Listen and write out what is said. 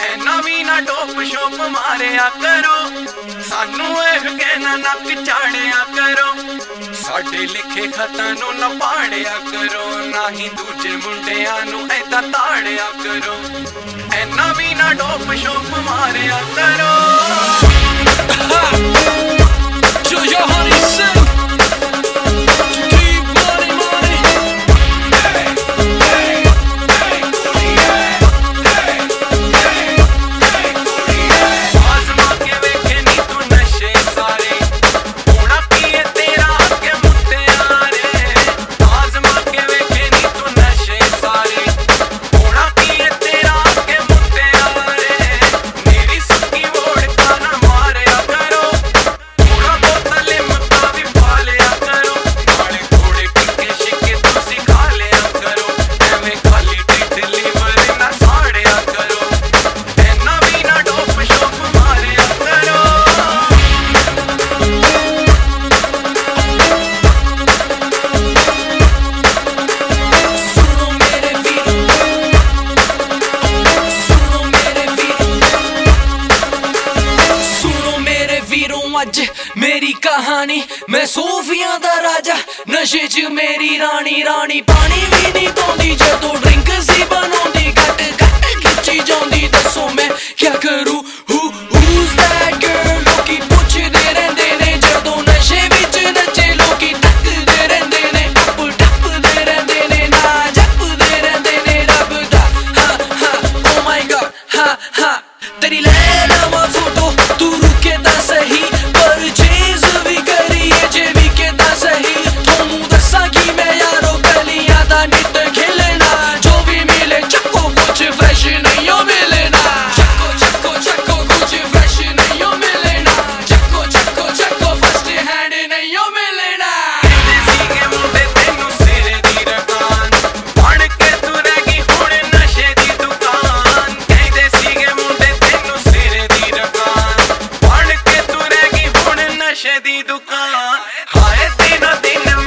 ਐਨਾ ਨਾ top shop ਮਾਰਿਆ ਕਰੋ। ਸਾਨੂੰ ਇਹ ਕਹਿਣਾ ਨੱਕ ਚਾੜਿਆ ਕਰੋ। ਸਾਡੇ ਲਿਖੇ ਖਤਾਂ ਨੂੰ ਨਾ ਪਾੜਿਆ ਕਰੋ, ਨਾ ਹੀ ਦੂਜੇ ਮੁੰਡਿਆਂ ਨੂੰ ਐਦਾਂ ਤਾੜਿਆ ਕਰੋ। ਐਨਾ ਵੀ ਨਾ ਟੋਪ ਸ਼ੋਪ ਮਾਰਿਆ ਕਰੋ। ਕਹਾਣੀ, ਮੈਂ ਸੂਫੀਆਂ ਦਾ ਰਾਜਾ, ਨਸ਼ੇ 'ਚ ਮੇਰੀ ਰਾਣੀ ਰਾਣੀ ਪਾਣੀ ਵੀ ਨਹੀਂ ਪਾਉਂਦੀ, ਜਦੋਂ ਡਰਿੰਕ ਸੀ ਬਣਾਉਂਦੀ, ਘੱਟ ਘੱਟ ਖਿੱਚੀ ਜਾਂਦੀ, ਦੱਸੋ ਮੈਂ ਕੀ ਕਰੂ? ਹੂ ਹੂਜ਼ ਦੈਟ ਗਰਲ ਲੋਕੀ ਪੁੱਛਦੇ ਰਹਿੰਦੇ ਨੇ, ਜਦੋਂ ਨਸ਼ੇ ਵਿੱਚ ਨੱਚੇ, ਲੋਕੀ ਤੱਕਦੇ ਰਹਿੰਦੇ ਨੇ, ਟੱਪ, ਟੱਪਦੇ ਰਹਿੰਦੇ ਨੇ, ਨਾ ਜਪਦੇ ਰਹਿੰਦੇ ਨੇ, ਰੱਬ ਦਾ, ਹਾ ਹਾ ਓ ਮਾਈ ਗॉड ਹਾ ਹਾ, ਤੇਰੀ ਲੈ ਹਾਏ ਦਿਨੋ ਦਿਨ